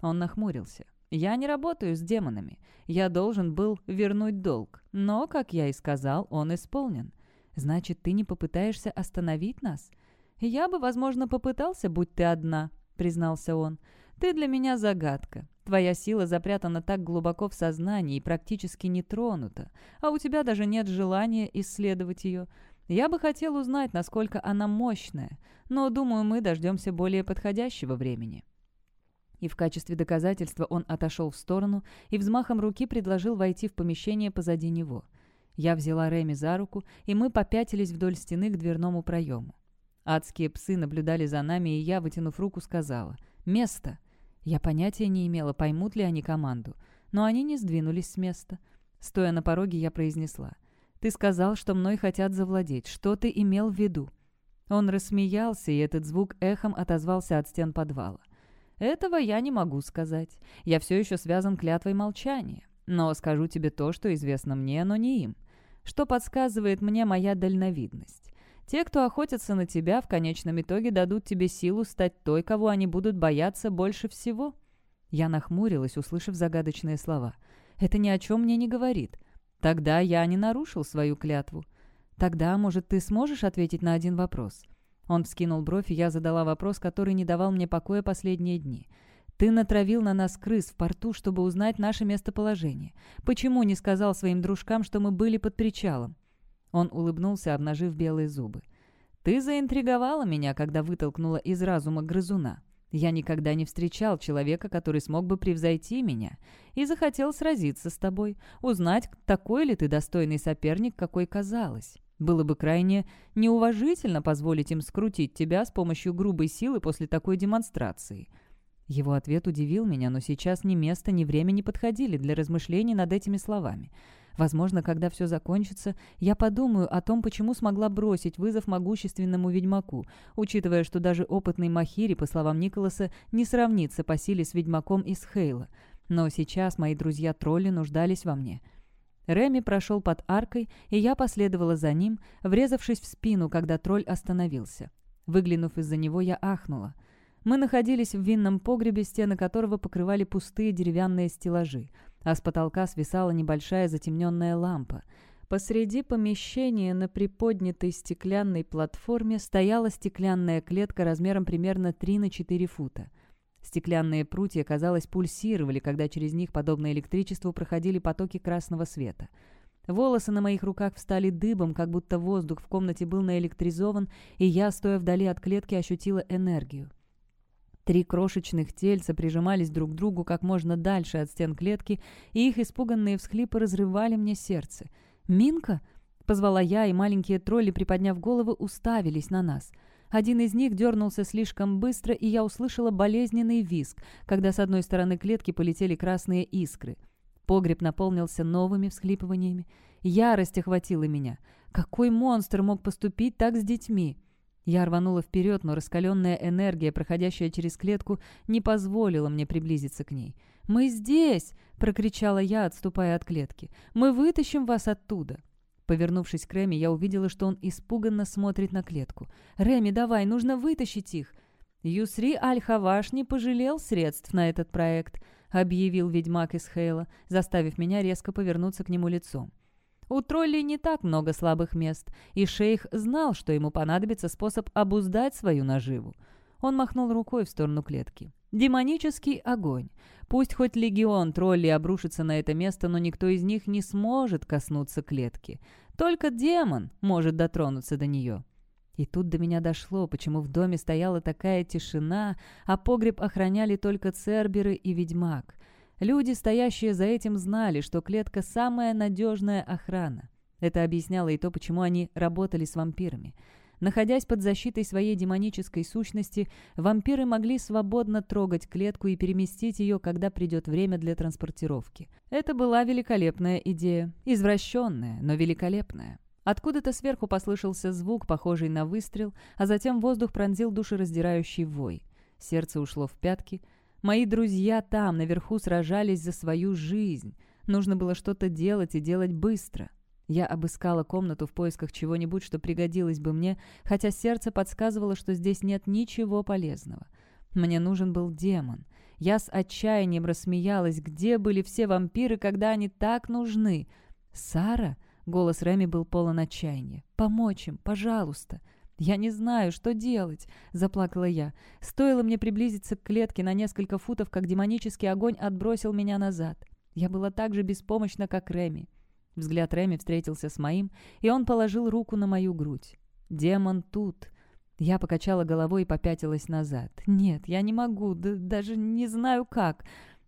Он нахмурился. Я не работаю с демонами. Я должен был вернуть долг. Но, как я и сказал, он исполнен. Значит, ты не попытаешься остановить нас? Я бы, возможно, попытался, будь ты одна, признался он. Ты для меня загадка. Твоя сила запрятана так глубоко в сознании и практически не тронута, а у тебя даже нет желания исследовать ее. Я бы хотел узнать, насколько она мощная, но, думаю, мы дождемся более подходящего времени и в качестве доказательства он отошел в сторону и взмахом руки предложил войти в помещение позади него. Я взяла Реми за руку, и мы попятились вдоль стены к дверному проему. Адские псы наблюдали за нами, и я, вытянув руку, сказала «Место!». Я понятия не имела, поймут ли они команду, но они не сдвинулись с места. Стоя на пороге, я произнесла «Ты сказал, что мной хотят завладеть. Что ты имел в виду?» Он рассмеялся, и этот звук эхом отозвался от стен подвала. Этого я не могу сказать. Я все еще связан клятвой молчания. Но скажу тебе то, что известно мне, но не им. Что подсказывает мне моя дальновидность. Те, кто охотятся на тебя, в конечном итоге дадут тебе силу стать той, кого они будут бояться больше всего». Я нахмурилась, услышав загадочные слова. «Это ни о чем мне не говорит. Тогда я не нарушил свою клятву. Тогда, может, ты сможешь ответить на один вопрос?» Он вскинул бровь, и я задала вопрос, который не давал мне покоя последние дни. «Ты натравил на нас крыс в порту, чтобы узнать наше местоположение. Почему не сказал своим дружкам, что мы были под причалом?» Он улыбнулся, обнажив белые зубы. «Ты заинтриговала меня, когда вытолкнула из разума грызуна. Я никогда не встречал человека, который смог бы превзойти меня, и захотел сразиться с тобой, узнать, такой ли ты достойный соперник, какой казалось. Было бы крайне неуважительно позволить им скрутить тебя с помощью грубой силы после такой демонстрации». Его ответ удивил меня, но сейчас ни место, ни время не подходили для размышлений над этими словами. Возможно, когда все закончится, я подумаю о том, почему смогла бросить вызов могущественному ведьмаку, учитывая, что даже опытный Махири, по словам Николаса, не сравнится по силе с ведьмаком из Хейла. Но сейчас мои друзья-тролли нуждались во мне. Реми прошел под аркой, и я последовала за ним, врезавшись в спину, когда тролль остановился. Выглянув из-за него, я ахнула. Мы находились в винном погребе, стены которого покрывали пустые деревянные стеллажи, а с потолка свисала небольшая затемненная лампа. Посреди помещения на приподнятой стеклянной платформе стояла стеклянная клетка размером примерно 3 на 4 фута. Стеклянные прутья, казалось, пульсировали, когда через них, подобно электричеству, проходили потоки красного света. Волосы на моих руках встали дыбом, как будто воздух в комнате был наэлектризован, и я, стоя вдали от клетки, ощутила энергию. Три крошечных тельца прижимались друг к другу как можно дальше от стен клетки, и их испуганные всхлипы разрывали мне сердце. «Минка?» — позвала я, и маленькие тролли, приподняв головы, уставились на нас — один из них дернулся слишком быстро, и я услышала болезненный визг, когда с одной стороны клетки полетели красные искры. Погреб наполнился новыми всхлипываниями. Ярость охватила меня. Какой монстр мог поступить так с детьми? Я рванула вперед, но раскаленная энергия, проходящая через клетку, не позволила мне приблизиться к ней. «Мы здесь!» — прокричала я, отступая от клетки. «Мы вытащим вас оттуда!» Повернувшись к Реми, я увидела, что он испуганно смотрит на клетку. «Реми, давай, нужно вытащить их!» «Юсри Аль-Хаваш не пожалел средств на этот проект», — объявил ведьмак из Хейла, заставив меня резко повернуться к нему лицом. У троллей не так много слабых мест, и шейх знал, что ему понадобится способ обуздать свою наживу. Он махнул рукой в сторону клетки. «Демонический огонь. Пусть хоть легион троллей обрушится на это место, но никто из них не сможет коснуться клетки. Только демон может дотронуться до нее. И тут до меня дошло, почему в доме стояла такая тишина, а погреб охраняли только церберы и ведьмак. Люди, стоящие за этим, знали, что клетка – самая надежная охрана. Это объясняло и то, почему они работали с вампирами. Находясь под защитой своей демонической сущности, вампиры могли свободно трогать клетку и переместить ее, когда придет время для транспортировки. Это была великолепная идея. Извращенная, но великолепная. Откуда-то сверху послышался звук, похожий на выстрел, а затем воздух пронзил душераздирающий вой. Сердце ушло в пятки. Мои друзья там, наверху, сражались за свою жизнь. Нужно было что-то делать и делать быстро. Я обыскала комнату в поисках чего-нибудь, что пригодилось бы мне, хотя сердце подсказывало, что здесь нет ничего полезного. Мне нужен был демон. Я с отчаянием рассмеялась, где были все вампиры, когда они так нужны. «Сара?» — голос Реми был полон отчаяния. «Помочь им, пожалуйста!» «Я не знаю, что делать», — заплакала я. Стоило мне приблизиться к клетке на несколько футов, как демонический огонь отбросил меня назад. Я была так же беспомощна, как Реми. Взгляд Реми встретился с моим, и он положил руку на мою грудь. «Демон тут». Я покачала головой и попятилась назад. «Нет, я не могу, да, даже не знаю как».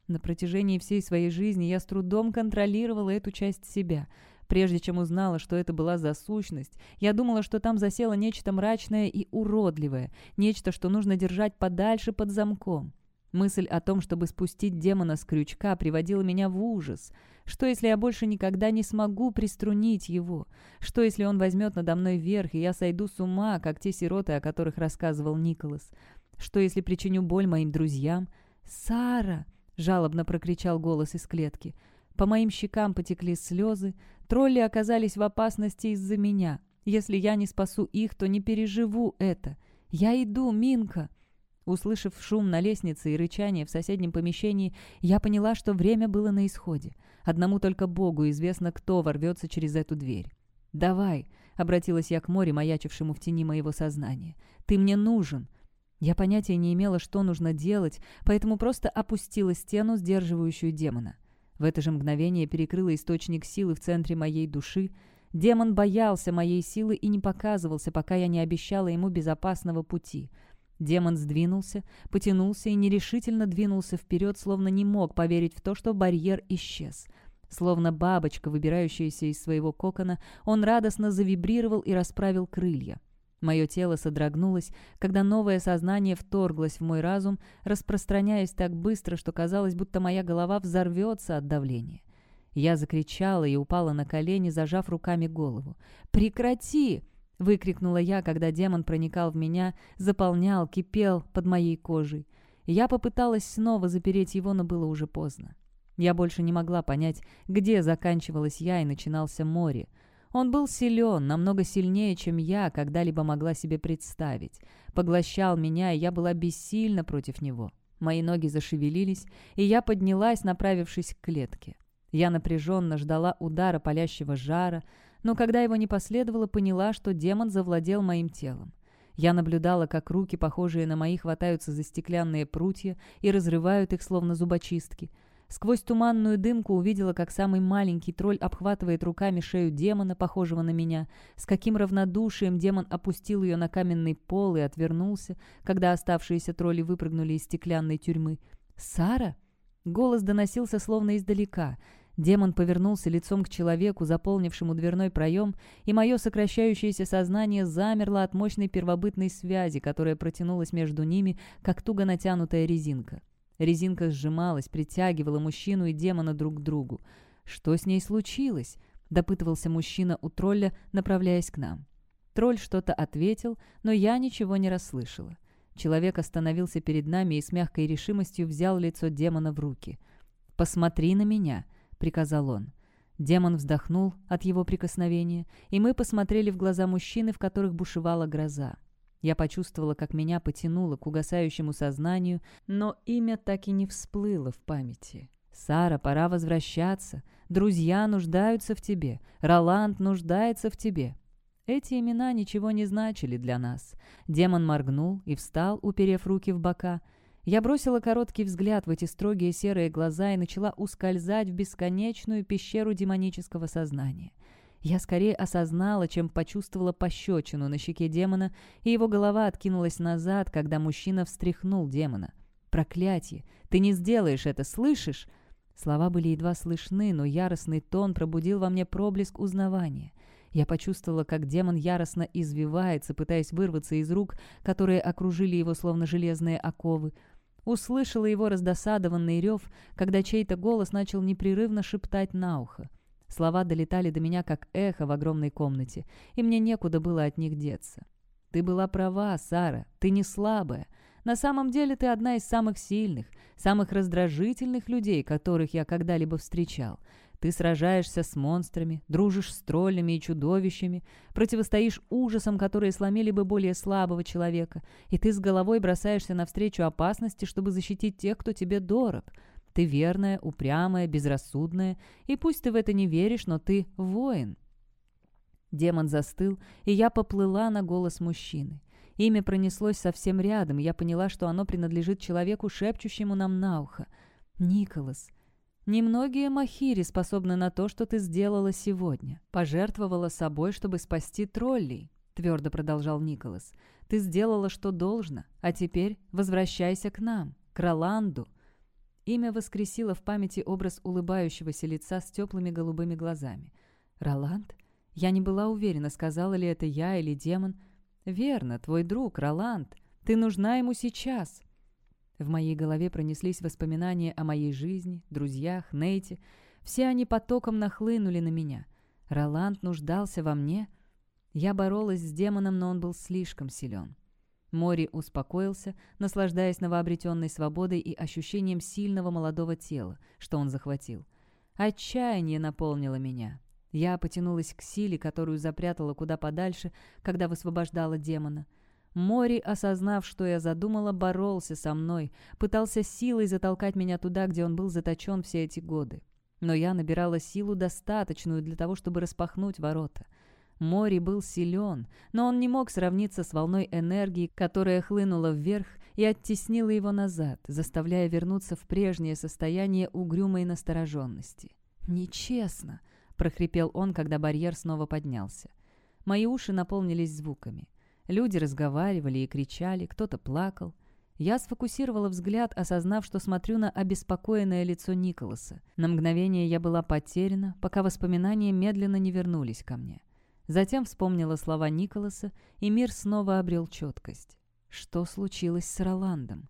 На протяжении всей своей жизни я с трудом контролировала эту часть себя. Прежде чем узнала, что это была за сущность, я думала, что там засело нечто мрачное и уродливое, нечто, что нужно держать подальше под замком. Мысль о том, чтобы спустить демона с крючка, приводила меня в ужас. Что, если я больше никогда не смогу приструнить его? Что, если он возьмет надо мной верх, и я сойду с ума, как те сироты, о которых рассказывал Николас? Что, если причиню боль моим друзьям? «Сара!» — жалобно прокричал голос из клетки. По моим щекам потекли слезы. Тролли оказались в опасности из-за меня. Если я не спасу их, то не переживу это. Я иду, Минка!» Услышав шум на лестнице и рычание в соседнем помещении, я поняла, что время было на исходе. Одному только Богу известно, кто ворвется через эту дверь. «Давай», — обратилась я к море, маячившему в тени моего сознания. «Ты мне нужен». Я понятия не имела, что нужно делать, поэтому просто опустила стену, сдерживающую демона. В это же мгновение перекрыла источник силы в центре моей души. Демон боялся моей силы и не показывался, пока я не обещала ему безопасного пути — Демон сдвинулся, потянулся и нерешительно двинулся вперед, словно не мог поверить в то, что барьер исчез. Словно бабочка, выбирающаяся из своего кокона, он радостно завибрировал и расправил крылья. Мое тело содрогнулось, когда новое сознание вторглось в мой разум, распространяясь так быстро, что казалось, будто моя голова взорвется от давления. Я закричала и упала на колени, зажав руками голову. «Прекрати!» Выкрикнула я, когда демон проникал в меня, заполнял, кипел под моей кожей. Я попыталась снова запереть его, но было уже поздно. Я больше не могла понять, где заканчивалась я и начинался море. Он был силен, намного сильнее, чем я когда-либо могла себе представить. Поглощал меня, и я была бессильна против него. Мои ноги зашевелились, и я поднялась, направившись к клетке. Я напряженно ждала удара палящего жара, но когда его не последовало, поняла, что демон завладел моим телом. Я наблюдала, как руки, похожие на мои, хватаются за стеклянные прутья и разрывают их, словно зубочистки. Сквозь туманную дымку увидела, как самый маленький тролль обхватывает руками шею демона, похожего на меня, с каким равнодушием демон опустил ее на каменный пол и отвернулся, когда оставшиеся тролли выпрыгнули из стеклянной тюрьмы. «Сара?» Голос доносился словно издалека — Демон повернулся лицом к человеку, заполнившему дверной проем, и мое сокращающееся сознание замерло от мощной первобытной связи, которая протянулась между ними, как туго натянутая резинка. Резинка сжималась, притягивала мужчину и демона друг к другу. «Что с ней случилось?» — допытывался мужчина у тролля, направляясь к нам. Тролль что-то ответил, но я ничего не расслышала. Человек остановился перед нами и с мягкой решимостью взял лицо демона в руки. «Посмотри на меня», приказал он. Демон вздохнул от его прикосновения, и мы посмотрели в глаза мужчины, в которых бушевала гроза. Я почувствовала, как меня потянуло к угасающему сознанию, но имя так и не всплыло в памяти. «Сара, пора возвращаться. Друзья нуждаются в тебе. Роланд нуждается в тебе». Эти имена ничего не значили для нас. Демон моргнул и встал, уперев руки в бока. Я бросила короткий взгляд в эти строгие серые глаза и начала ускользать в бесконечную пещеру демонического сознания. Я скорее осознала, чем почувствовала пощечину на щеке демона, и его голова откинулась назад, когда мужчина встряхнул демона. «Проклятие! Ты не сделаешь это, слышишь?» Слова были едва слышны, но яростный тон пробудил во мне проблеск узнавания. Я почувствовала, как демон яростно извивается, пытаясь вырваться из рук, которые окружили его словно железные оковы. Услышала его раздосадованный рев, когда чей-то голос начал непрерывно шептать на ухо. Слова долетали до меня, как эхо в огромной комнате, и мне некуда было от них деться. «Ты была права, Сара, ты не слабая. На самом деле ты одна из самых сильных, самых раздражительных людей, которых я когда-либо встречал. Ты сражаешься с монстрами, дружишь с троллями и чудовищами, противостоишь ужасам, которые сломили бы более слабого человека, и ты с головой бросаешься навстречу опасности, чтобы защитить тех, кто тебе дорог. Ты верная, упрямая, безрассудная, и пусть ты в это не веришь, но ты воин». Демон застыл, и я поплыла на голос мужчины. Имя пронеслось совсем рядом, и я поняла, что оно принадлежит человеку, шепчущему нам на ухо. «Николас». Немногие махири способны на то, что ты сделала сегодня. Пожертвовала собой, чтобы спасти троллей», — твердо продолжал Николас. «Ты сделала, что должно, а теперь возвращайся к нам, к Роланду». Имя воскресило в памяти образ улыбающегося лица с теплыми голубыми глазами. «Роланд?» Я не была уверена, сказала ли это я или демон. «Верно, твой друг, Роланд. Ты нужна ему сейчас». В моей голове пронеслись воспоминания о моей жизни, друзьях, Нейте. Все они потоком нахлынули на меня. Роланд нуждался во мне. Я боролась с демоном, но он был слишком силен. Мори успокоился, наслаждаясь новообретенной свободой и ощущением сильного молодого тела, что он захватил. Отчаяние наполнило меня. Я потянулась к силе, которую запрятала куда подальше, когда высвобождала демона. Мори, осознав, что я задумала, боролся со мной, пытался силой затолкать меня туда, где он был заточен все эти годы. Но я набирала силу достаточную для того, чтобы распахнуть ворота. Мори был силен, но он не мог сравниться с волной энергии, которая хлынула вверх и оттеснила его назад, заставляя вернуться в прежнее состояние угрюмой настороженности. «Нечестно!» — прохрипел он, когда барьер снова поднялся. Мои уши наполнились звуками. Люди разговаривали и кричали, кто-то плакал. Я сфокусировала взгляд, осознав, что смотрю на обеспокоенное лицо Николаса. На мгновение я была потеряна, пока воспоминания медленно не вернулись ко мне. Затем вспомнила слова Николаса, и мир снова обрел четкость. Что случилось с Роландом?